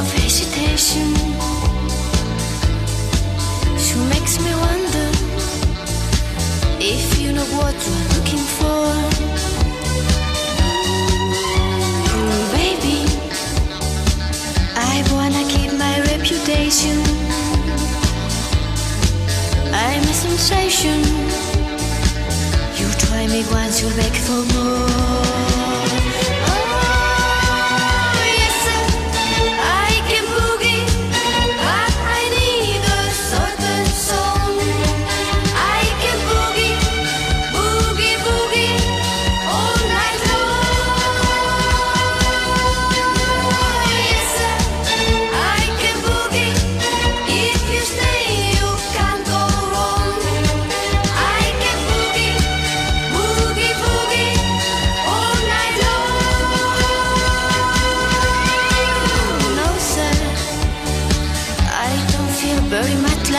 of hesitation. She makes me wonder if you know what you're looking for. Mm, baby, I wanna keep my reputation. I'm a sensation. You try me once, you beg for more.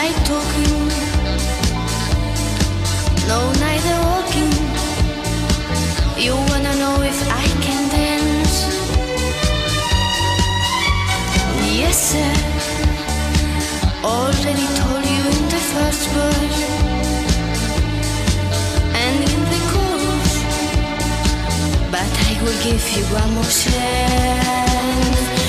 Like talking. No, neither walking. You wanna know if I can dance? Yes, sir. Already told you in the first verse and in the chorus, but I will give you one more chance.